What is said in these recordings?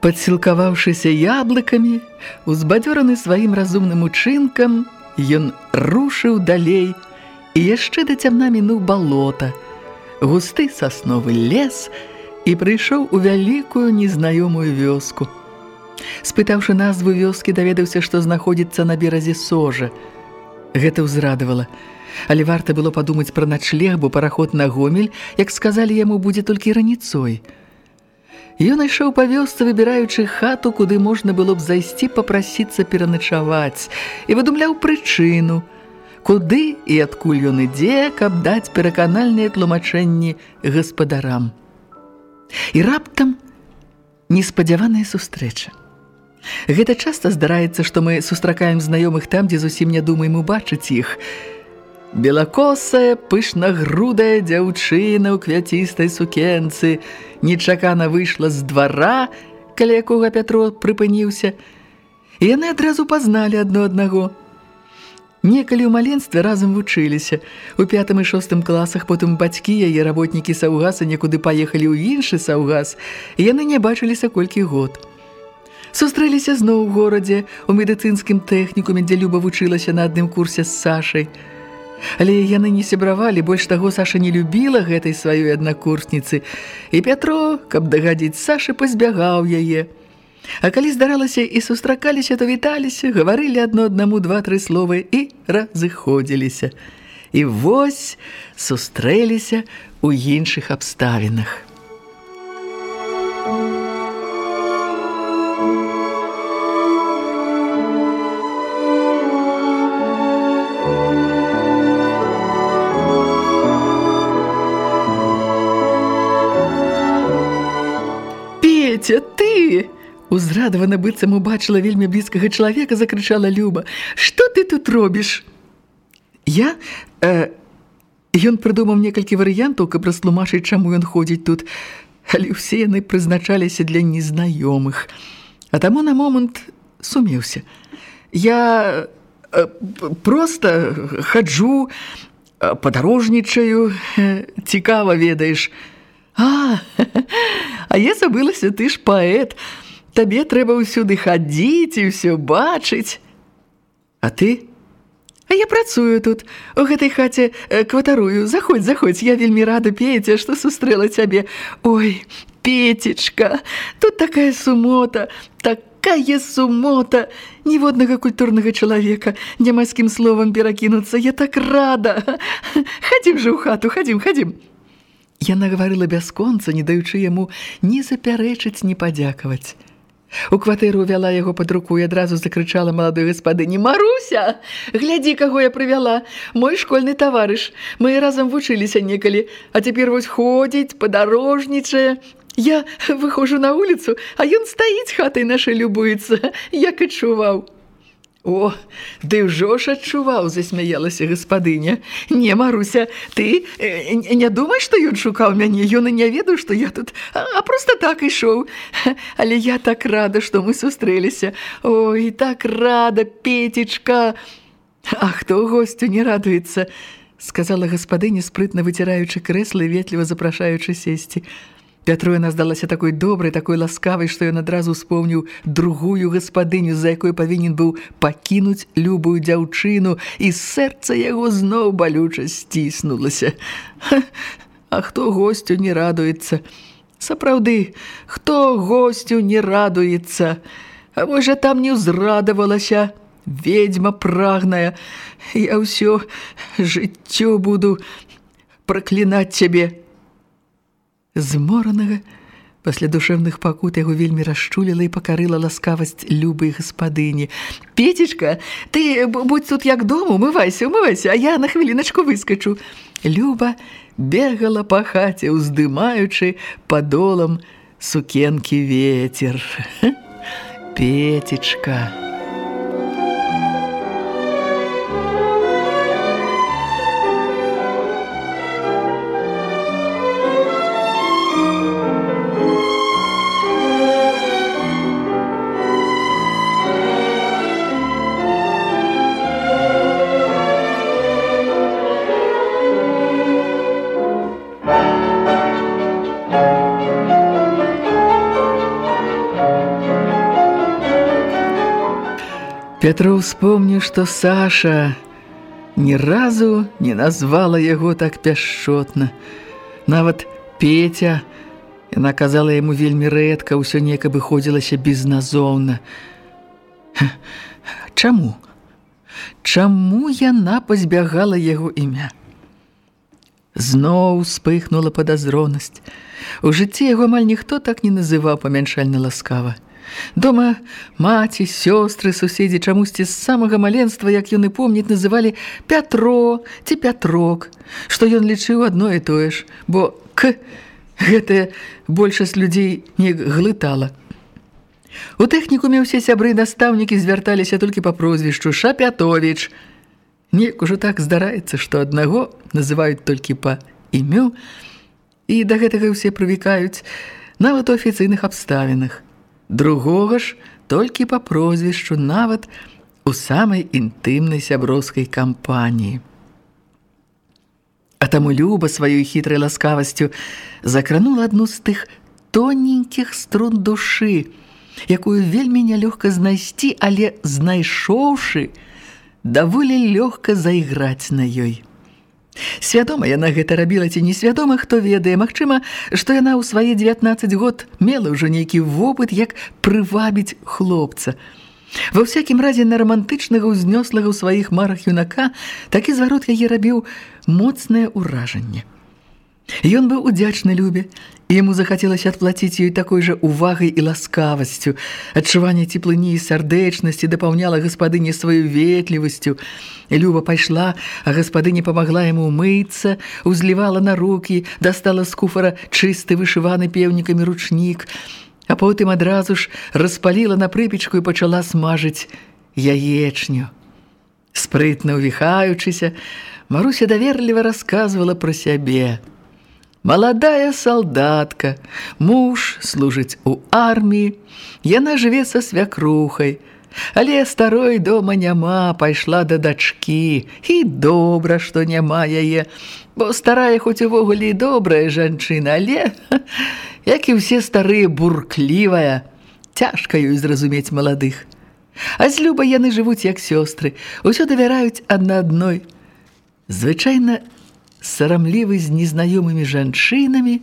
Падсілкаваўшыся яблыкамі, узбадзёраны сваім разумным учынкам, ён рушыў далей і яшчэ да цямна мінуў балота, густы сасновы лес і прыйшоў у вялікую незнаёмую вёску. Спытаўшы назву вёскі, даведаўся, што знаходзіцца на беразе сожа. Гэта ўзрадавала. Але варта было падумаць пра начлег, бо параход на гомель, як сказалі яму, будзе толькі раніцой – Ён ішоў па вёсцы, выбіраючы хату, куды можна было б зайсці папрасіцца пераначаваць, і выдумляў прычыну, куды і адкуль ён ідзе, каб даць пераканальныя тлумачэнні гаспадарам. І раптам неспадзяваная сустрэча. Гэта часта здараецца, што мы сустракаем знаёмых там, дзе зусім не думаем убачыць іх – Белакосая, пышнагрудая дзяўчына ў квяцістай сукенцы нечакана выйшла з двара, каля якога Пятро прыпыніўся. І яны адразу пазналі адно аднаго. Некалі ў маленстве разам вучыліся. У пятым і шостым класах потым бацькі яе работнікі саўгаса некуды паехалі ў іншы саўгас, і яны не бачыліся колькі год. Сустрэліся зноў у горадзе, у медыцынскім тэхнікуме, дзе Люба вучылася на адным курсе з Сашай. Але яны не сябравалі, больш таго Саша не любіла гэтай сваёй аднакурсніцы. І Пятро, каб дагадзіць Сашы, пазбягаў яе. А калі здаралася і сустракаліся, то віталіся, гаварылі адно аднаму два-тры словы і разыходзіліся. І вось сустрэліся ў іншых абставінах. Петя, ты! Узрадавана быццам убачыла вельмі блізкага чалавека, закрычала Люба. Што ты тут робіш? Я... Э, ён прыдумаў некалькі варыянтаў, каб растлумачыць, чаму ён ходзіць тут. Але ўсе яны прызначаліся для незнаёмых. А таму на момант сумеўся. Я э, проста хаджу, э, падарожнічаю, э, цікава ведаеш, А, а я забылася, ты ж паэт. Табе трэба ўсюды хадзіць і ўсё бачыць. А ты? А я працую тут, у гэтай хаце э, кватарую. Заходзь, заходзь, я вельмі рада, Петя, што сустрэла цябе. Ой, Петечка, тут такая сумота, такая сумота. Ніводнага культурнага чалавека, няма з кім словам перакінуцца. Я так рада. Хадзім жа ў хату, хадзім, хадзім. Яна гаварыла бясконца, не даючы яму ні запярэчыць, ні падзякаваць. У кватэру вяла яго пад руку і адразу закрычала маладой гаспадыні: Маруся, глядзі, каго я прывяла, мой школьны таварыш. Мы разам вучыліся некалі, а цяпер вось ходзіць, падарожнічае. Я выходжу на вуліцу, а ён стаіць хатай нашай любуецца, як адчуваў. О, ты ўжо ж адчуваў, засмяялася гаспадыня. Не, Маруся, ты э, не думай, што ён шукаў мяне, ён і не ведаў, што я тут, а, а проста так ішоў. Але я так рада, што мы сустрэліся. Ой, так рада, Петечка. А хто гостю не радуецца? сказала гаспадыня, спрытна выціраючы крэсла і ветліва запрашаючы сесці. Пятруена здалася такой добрай, такой ласкавай, што ён адразу успомніў другую гаспадыню, за якой павінен быў пакінуць любую дзяўчыну, і сэрца яго зноў балюча сціснулася. А хто госцю не радуецца? Сапраўды, хто госцю не радуецца? А можа там не ўзрадавалася, ведьма прагная, я ўсё жыццё буду праклінаць цябе. Зморанага, пасля душевных пакут яго вельмі расчуліла і пакарыла ласкавасць любай гаспадыні. «Петечка, ты будь тут як дома, умывайся, умывайся, а я на хвіліначку выскачу». Люба бегала па хаце, уздымаючы падолам сукенкі ветер. Петечка... Пятро вспомніў, што Саша ні разу не назвала яго так пяшчотна. Нават Петя, яна казала яму вельмі рэдка, ўсё неяк абыходзілася безназоўна. Чаму? Чаму яна пазбягала яго імя? Зноў спыхнула падазронасць. У жыцці яго амаль ніхто так не называў памяншальна ласкава. Дома маці, сёстры, суседзі чамусьці з самага маленства, як ён і помніць, называлі Пятро ці Пятрок, што ён лічыў адно і тое ж, бо к гэтая большасць людзей не глытала. У тэхнікуме ўсе сябры настаўнікі звярталіся толькі па прозвішчу Шапятовіч. Неяк ужо так здараецца, што аднаго называюць толькі па імю, і да гэтага ўсе прывікаюць нават у афіцыйных абставінах другога ж толькі па прозвішчу нават у самай інтымнай сяброўскай кампаніі. А таму Люба сваёй хітрай ласкавасцю закранула адну з тых тоненькіх струн душы, якую вельмі нялёгка знайсці, але знайшоўшы, даволі лёгка зайграць на ёй. Свядома яна гэта рабіла ці несвядома, хто ведае, магчыма, што яна ў свае 19 год мела ўжо нейкі вопыт, як прывабіць хлопца. Ва ўсякім разе на рамантычнага ўзнёслага ў сваіх марах юнака такі зварот яе рабіў моцнае ўражанне. Ён быў удзячны любе, яму захацелася адплаціць ёй такой жа увагай і ласкавасцю. Адчуванне цеплыні і сардэчнасці дапаўняла гаспадыне сваю ветлівасцю. Люба пайшла, а гаспадыня памагла яму умыцца, узлівала на рукі, дастала з куфара чысты вышываны пеўнікамі ручнік, а потым адразу ж распаліла на прыпечку і пачала смажыць яечню. Спрытна ўвіхаючыся, Маруся даверліва расказвала пра сябе – Маладая салдатка, муж служыць у арміі, яна жыве са свякрухай, але старой дома няма, пайшла да дачкі, і добра, што няма яе, бо старая хоць увогуле і добрая жанчына, але, як і ўсе старыя бурклівая, цяжка ёй зразумець маладых. А з люба яны жывуць як сёстры, усё давяраюць адна адной. Звычайна, сарамлівы з незнаёмымі жанчынамі,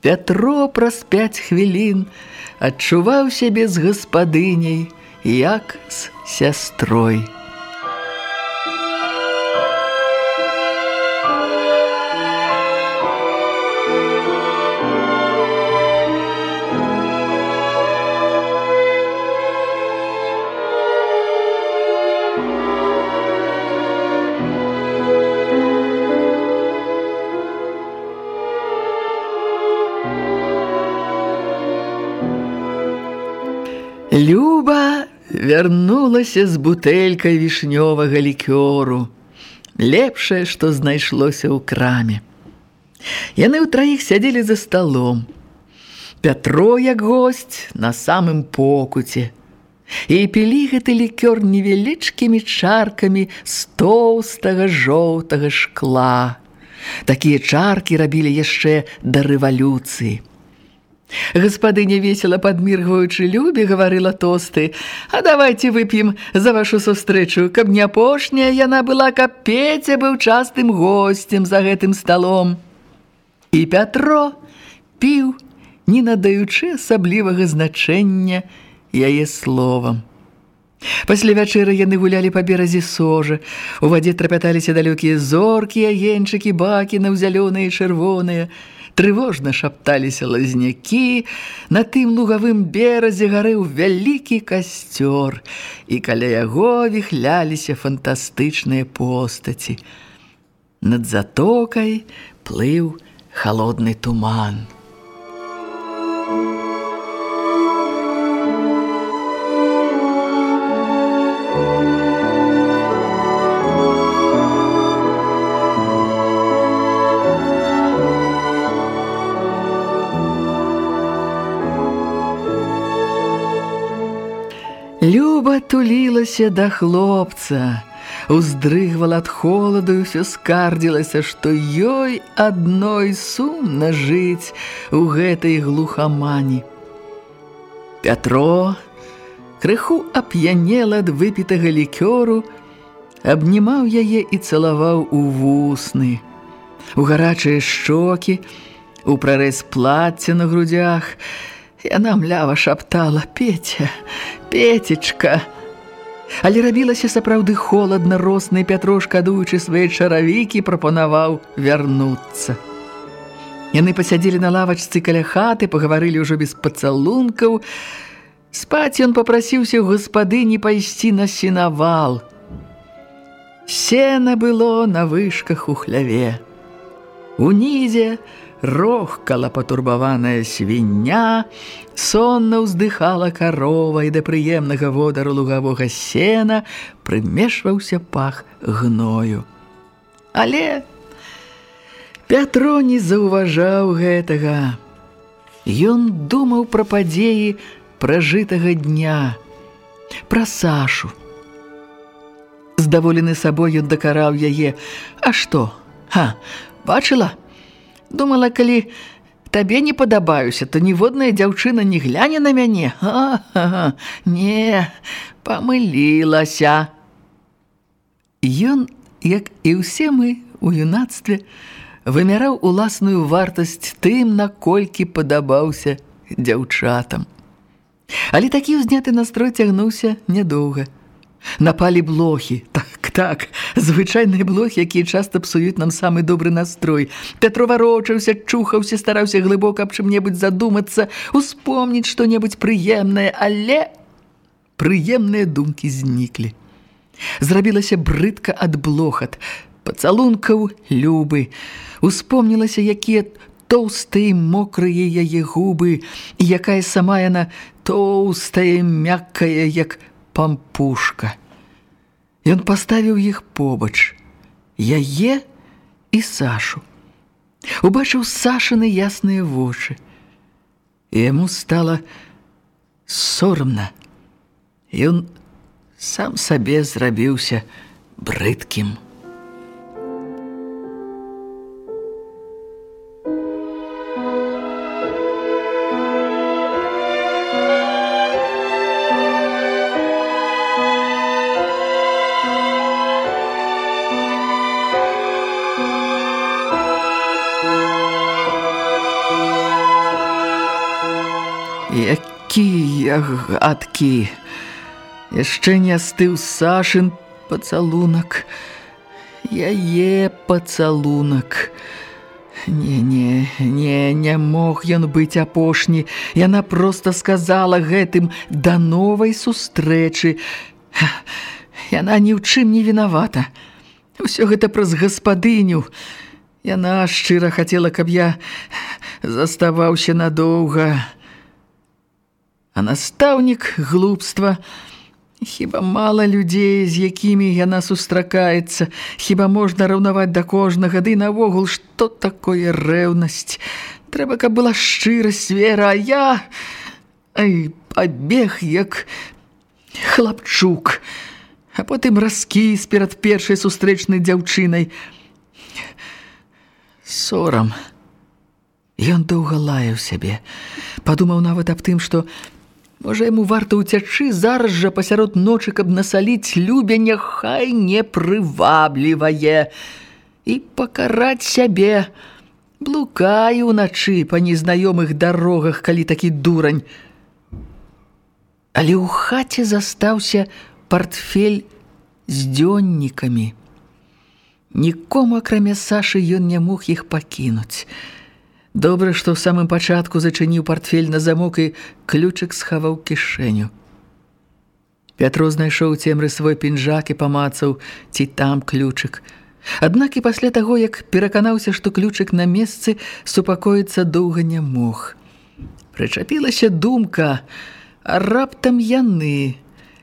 Пятро праз пяць хвілін адчуваў сябе з гаспадыняй, як з сястрой. Люба вярнулася з бутэлькай вішнёвага лікёру, лепшае, што знайшлося ў краме. Яны ў траіх сядзелі за сталом. Пятро, як госць, на самым покуце. І пілі гэты лікёр невялічкімі чаркамі з тоўстага жоўтага шкла. Такія чаркі рабілі яшчэ да рэвалюцыі. Гаспадыня весела падміргваючы любе гаварыла тосты: « А давайте вып'ем за вашу сустрэчу, каб не апошняя яна была, каб Пеця быў частым госцем за гэтым сталом. І Пятро піў, не надаючы асаблівага значэння яе словам. Пасля вячэры яны гулялі па беразе сожа. У вадзе трапяталіся далёкія зоркі, агеньчыкі, бакі, наўзялёныя і чырвоныя. Трывожна шапталіся лазнякі, на тым лугавым беразе гарэў вялікі касцёр, і каля яго віхляліся фантастычныя постаці. Над затокай плыў холодны туман. Люба тулілася да хлопца, уздрыгвала ад холаду і ўсё скардзілася, што ёй адной сумна жыць у гэтай глухамані. Пятро крыху ап'янела ад выпітага лікёру, абнімаў яе і цалаваў у вусны. У гарачыя шчокі, у прарэз плацця на грудях, яна млява шаптала: Петя, Петечка. Але рабілася сапраўды холадна, росны Пятро, шкадуючы свае чаравікі, прапанаваў вярнуцца. Яны пасядзелі на лавачцы каля хаты, пагаварылі ўжо без пацалункаў. Спаць ён папрасіўся ў гаспадыні пайсці на сенавал. Сена было на вышках у хляве. Унізе рохкала патурбаваная свіння, сонна ўздыхала карова і да прыемнага водару лугавога сена прымешваўся пах гною. Але Пятро не заўважаў гэтага. Ён думаў пра падзеі пражытага дня, пра Сашу. Здаволены сабой ён дакараў яе: « А што? Ха, бачыла? Думала, калі табе не падабаюся, то ніводная дзяўчына не гляне на мяне. А, -ха -ха. Не, памылілася. Ён, як і ўсе мы у юнацтве, вымяраў уласную вартасць тым, наколькі падабаўся дзяўчатам. Але такі ўзняты настрой цягнуўся нядоўга. Напалі блохі, так, так, звычайныя блохі, якія часта псуюць нам самы добры настрой. Пятро варочаўся, чухаўся, стараўся глыбока аб чым-небудзь задумацца, успомніць што-небудзь прыемнае, але прыемныя думкі зніклі. Зрабілася брыдка ад блохат, пацалункаў любы. Успомнілася, якія тоўстыя мокрыя яе губы, і якая сама яна тоўстая, мяккая, як пампушка. Ён паставіў іх побач, яе і Сашу. Убачыў Сашыны ясныя вочы. Яму стала сорамна. Ён сам сабе зрабіўся брыдкім. Якія гадкі! Яшчэ не астыў Сашын пацалунак. Яе пацалунак. Не, не, не, не мог ён быць апошні. Яна проста сказала гэтым да новай сустрэчы. Яна ні ў чым не вінавата. Усё гэта праз гаспадыню. Яна шчыра хацела, каб я заставаўся надоўга. А настаўнік глупства, Хіба мала людзей, з якімі яна сустракаецца, хіба можна раўнаваць да кожнага, ды навогул, што такое рэўнасць. Трэба, каб была шчырасць вера, а я Ай, пабег як хлапчук, а потым раскіс перад першай сустрэчнай дзяўчынай. Сорам. Ён доўга лаяў сябе, падумаў нават аб тым, што Можа, яму варта ўцячы зараз жа пасярод ночы, каб насаліць любе, няхай не прываблівае і пакараць сябе. Блукае ўначы па незнаёмых дарогах, калі такі дурань. Але ў хаце застаўся партфель з дзённікамі. Нікому, акрамя Сашы, ён не мог іх пакінуць. Добра, што ў самым пачатку зачыніў партфель на замок і ключык схаваў кішэню. Пятро знайшоў цемры свой пінжак і памацаў, ці там ключык. Аднак і пасля таго, як пераканаўся, што ключык на месцы, супакоіцца доўга не мог. Прычапілася думка, а раптам яны,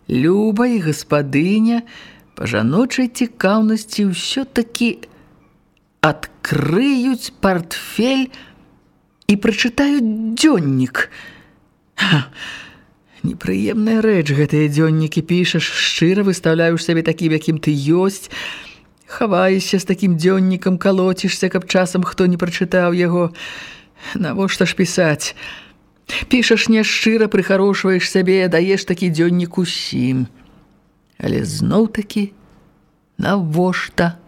Люба і гаспадыня, па жаночай цікаўнасці ўсё-такі адкрыюць партфель і прачытаюць дзённік. Непрыемная рэч гэтыя дзённікі пішаш, шчыра выстаўляеш сабе такім, якім ты ёсць, хаваешся з такім дзённікам, калоцішся, каб часам хто не прачытаў яго. Навошта ж пісаць? Пішаш няшчыра, прыхарошваеш сябе, даеш такі дзённік усім. Але зноў-такі навошта?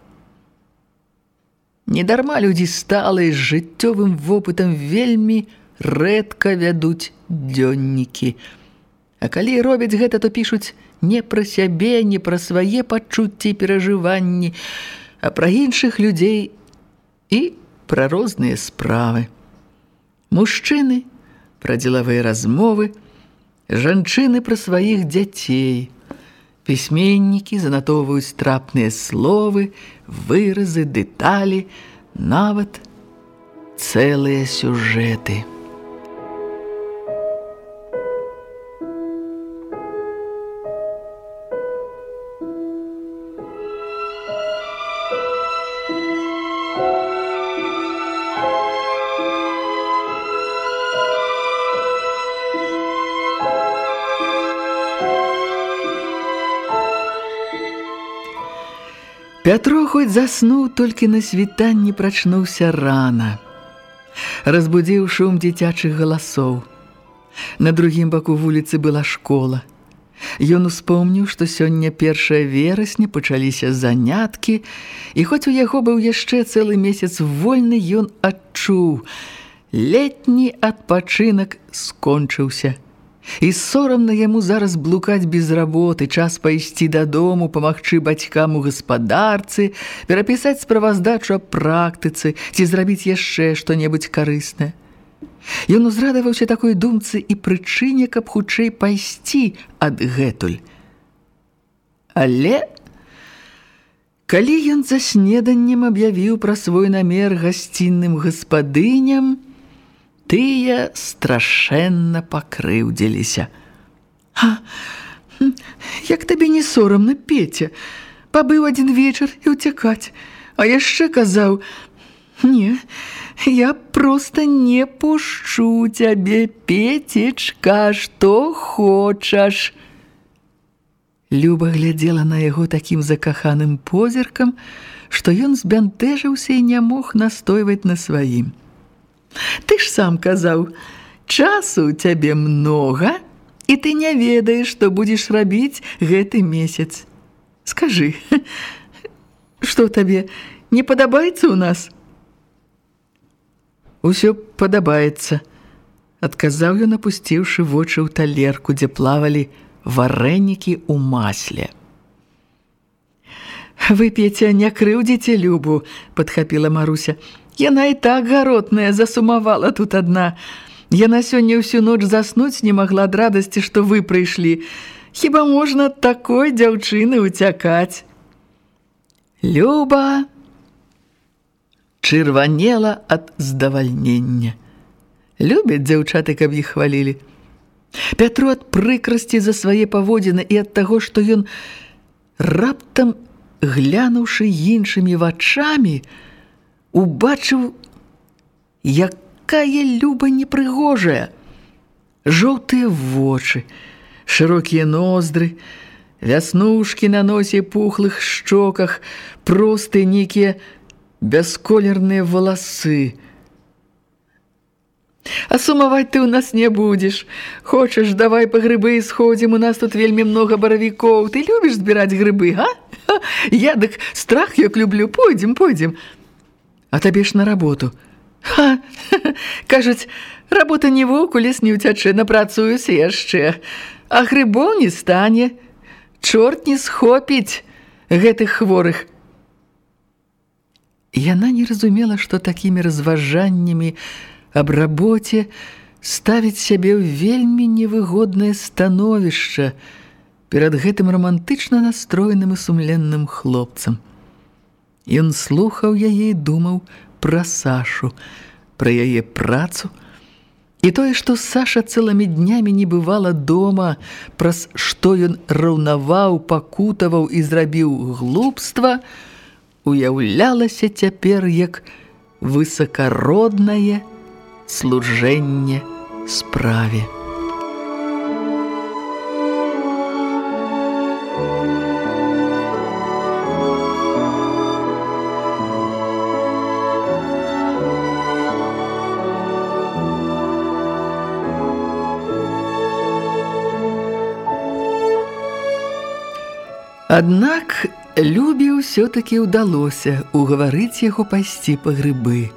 Недарма людзі сталыя з жыццёвым вопытам вельмі рэдка вядуць дзённікі. А калі робяць гэта, то пішуць не пра сябе, не пра свае пачуцці і перажыванні, а пра іншых людзей і пра розныя справы. Мужчыны пра дзелавыя размовы, жанчыны пра сваіх дзяцей. Пісьменнікі занатоўваюць трапныя словы, выразы, дэталі, нават цэлыя сюжэты. Пятро хоць заснуў, толькі на світанні прачнуўся рана. Разбудзіў шум дзіцячых галасоў. На другім баку вуліцы была школа. Ён успомніў, што сёння першая верасня пачаліся заняткі, і хоць у яго быў яшчэ цэлы месяц вольны, ён адчуў: летні адпачынак скончыўся. І сорамна яму зараз блукаць без работы, час пайсці дадому, памагчы бацькам у гаспадарцы, перапісаць справаздачу аб практыцы ці зрабіць яшчэ што-небудзь карыснае. Ён узрадаваўся такой думцы і прычыне, каб хутчэй пайсці адгэтуль. Але калі ён за снеданнем аб'явіў пра свой намер гасцінным гаспадыням, тыя страшэнна пакрыўдзіліся. А як табе не сорамна пеця, пабыў адзін вечар і ўцякаць, а яшчэ казаў: не, я проста не пушчу цябе пецечка, што хочаш. Люба глядзела на яго такім закаханым позіркам, што ён збянтэжыўся і не мог настойваць на сваім. Ты ж сам казаў, часу ў цябе многа, і ты не ведаеш, што будзеш рабіць гэты месяц. Скажы, што табе не падабаецца ў нас? Усё падабаецца, адказаў ён, апусціўшы вочы ў талерку, дзе плавалі варэнікі ў масле. Вы, Петя, не крыўдзіце Любу, падхапіла Маруся. Яна і так гаротная засумавала тут адна. Яна сёння ўсю ноч заснуць не магла ад радасці, што вы прыйшлі. Хіба можна такой дзяўчыны ўцякаць? Люба чырванела ад здавальнення. Любяць дзяўчаты, каб іх хвалілі. Пятру ад прыкрасці за свае паводзіны і ад таго, што ён раптам глянуўшы іншымі вачамі, убачыў, якая люба непрыгожая. Жоўтыя вочы, шырокія ноздры, вяснушкі на носе пухлых шчоках, простыя нейкія бясколерныя валасы. А сумаваць ты ў нас не будзеш. Хочаш, давай па грыбы сходзім, у нас тут вельмі многа баравікоў. Ты любіш збіраць грыбы, га? Я дык страх як люблю, пойдзем, пойдзем а табе ж на работу. Ха, кажуць, работа не воку лес не ўцячэ, напрацуюся яшчэ, а грыбоў не стане, чорт не схопіць гэтых хворых. Яна не разумела, што такімі разважаннямі аб рабоце ставіць сябе ў вельмі невыгоднае становішча перад гэтым рамантычна настроеным і сумленным хлопцам. Ён слухаў яе і думаў пра Сашу, пра яе працу, І тое, што Саша цэлымі днямі не бывала дома, праз што ён раўнаваў, пакутаваў і зрабіў глупства, уяўлялася цяпер як высакароднае служэнне справе. Аднак Любе ўсё-такі ўдалося угаварыць яго пайсці па грыбы.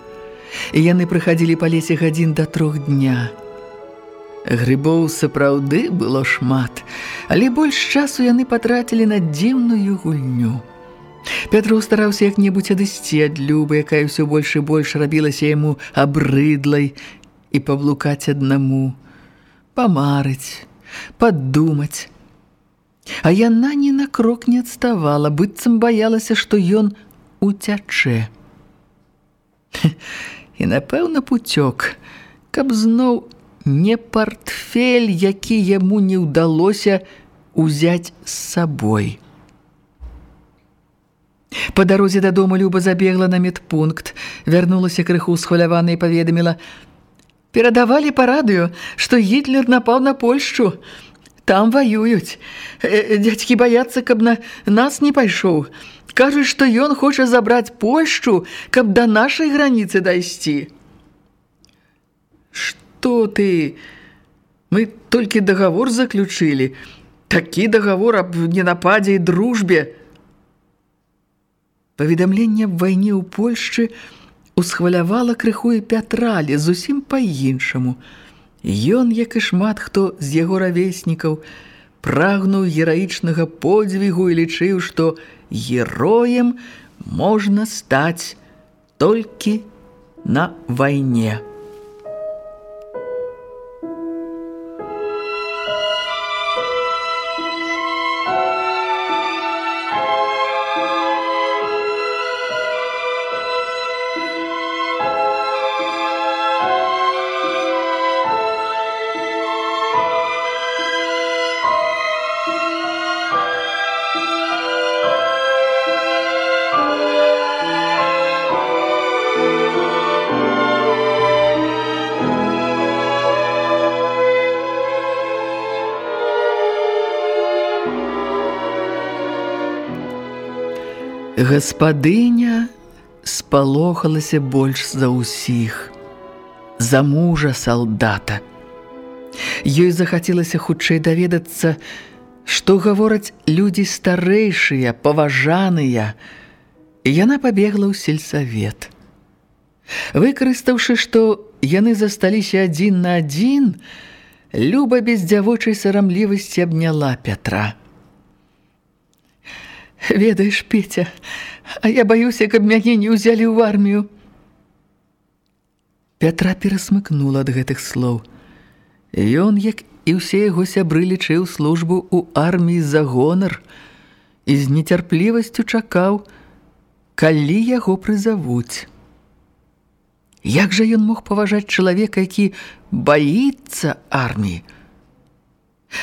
Яны прыхадзілі па лесе гадзін да трох дня. Грыбоў сапраўды было шмат, але больш часу яны патрацілі на дзіўную гульню. Пятру стараўся як-небудзь адысці ад Любы, якая ўсё больш і больш рабілася яму абрыдлай і паблукаць аднаму, памарыць, падумаць, А яна ні на крок не адставала, быццам баялася, што ён уцячэ. І напэўна пуцёк, каб зноў не партфель, які яму не ўдалося узяць з сабой. Па дарозе дадому Люба забегла на медпункт, вярнулася крыху схвалявана і паведаміла: « Перадавалі па радыё, што Гітлер напаў на Польшчу. Там воююць. Э, дядькі баяцца, каб на нас не пайшоў. Кажуць, што ён хоча забраць Польшчу, каб да нашай граніцы дайсці. Што ты? Мы толькі дагавор заключылі. Такі дагавор аб ненападзе і дружбе. Паведамленне аб вайне ў Польшчы усхвалявала крыху і Пятралі зусім па-іншаму. Ён, як і шмат хто з яго равеснікаў, прагнуў гераічнага подзвігу і лічыў, што героем можна стаць толькі на вайне. Гаспадыня спалохалася больш за ўсіх, за мужа салдата. Ёй захацелася хутчэй даведацца, што гавораць людзі старэйшыя, паважаныя. Яна пабегла ў сельсавет. Выкарыстаўшы, што яны засталіся адзін на адзін, Люба без дзявочай сарамлівасці абняла Пятра. Ведаеш, Петя, а я баюся, каб мяне не ўзялі ў армію. Пятра перасмыкнула ад гэтых слоў. Ён, як і ўсе яго сябры лічыў службу ў арміі за гонар і з нецярплівасцю чакаў, калі яго прызавуць. Як жа ён мог паважаць чалавека, які баіцца арміі?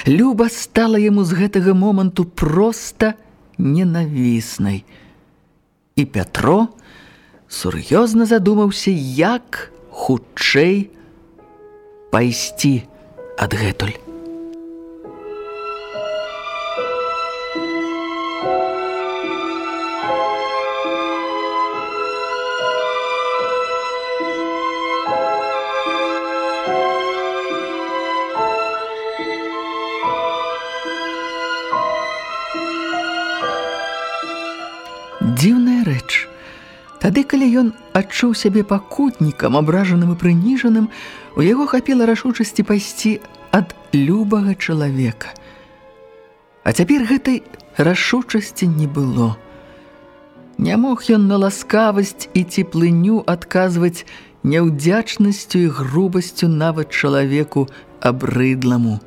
Люба стала яму з гэтага моманту проста ненавіснай. І Пятро сур'ёзна задумаўся, як хутчэй пайсці адгэтуль. Ён адчуў сябе пакутнікам, абражаным і прыніжаным, у яго хапіла рашучасці пайсці ад любага чалавека. А цяпер гэтай рашучасці не было. Не мог ён на ласкавасць і цеплыню адказваць няўдзячнасцю і грубасцю нават чалавеку абрыдламу.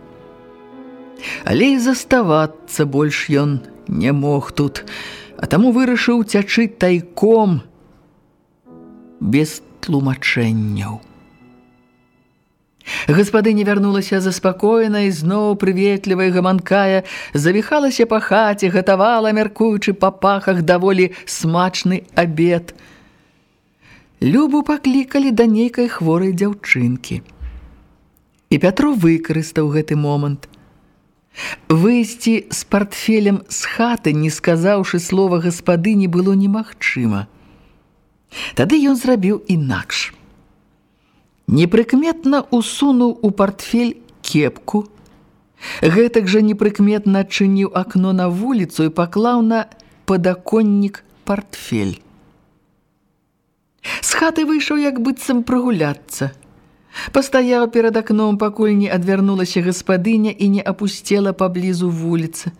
Але і заставацца больш ён не мог тут, а таму вырашыў цячы тайком без тлумачэнняў. Гаспадыня вярнулася заспакоена і зноў прыветлівая гаманкая, завіхалася па хаце, гатавала, мяркуючы па пахах даволі смачны абед. Любу паклікалі да нейкай хворай дзяўчынкі. І Пятро выкарыстаў гэты момант. Выйсці з портфелем з хаты, не сказаўшы слова гаспадыні, было немагчыма. Тады ён зрабіў інакш непрыкметна усунуў у портфель кепку, гэтак жа непрыкметна адчыніў акно на вуліцу і паклаў на падаконнік портфель. З хаты выйшаў як быццам прагуляцца. Пастаяў перад акном, пакуль не адвярнулася гаспадыня і не апусцела паблізу вуліцы.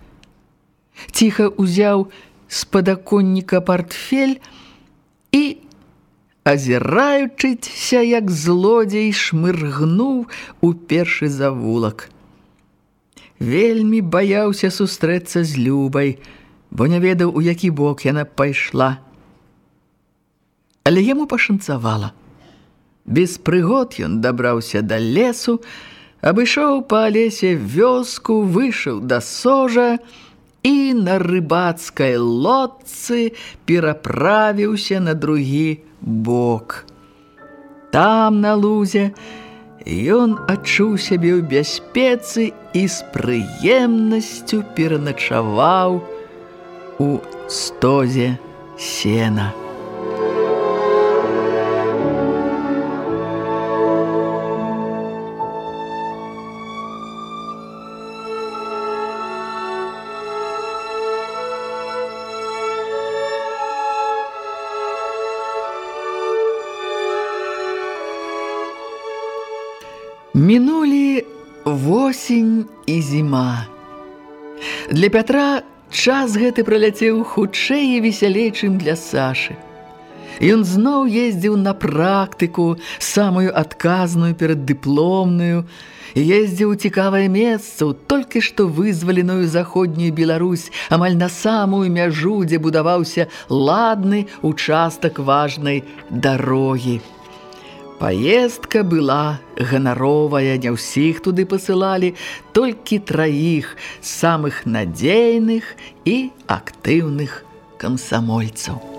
Ціха ўзяў з падаконніка портфель і азіраючыся, як злодзей шмыргнуў у першы завулак. Вельмі баяўся сустрэцца з Любай, бо не ведаў, у які бок яна пайшла. Але яму пашанцавала. Без прыгод ён дабраўся да лесу, абышоў па лесе вёску, выйшаў да сожа і на рыбацкай лодцы пераправіўся на другі бок. Там на лузе ён адчуў сябе ў бяспецы і з прыемнасцю пераначаваў у стозе сена. Мінулі восень і зіма. Для Пятра час гэты праляцеў хутчэй і весялей, чым для Сашы. Ён зноў ездзіў на практыку, самую адказную перад дыпломную, ездзіў цікавае месца, толькі што вызваленую заходнюю Беларусь, амаль на самую мяжу, дзе будаваўся ладны участак важнай дарогі. Паездка была ганаровая, не ўсіх туды пасылалі, толькі траіх самых надзейных і актыўных камсамольцаў.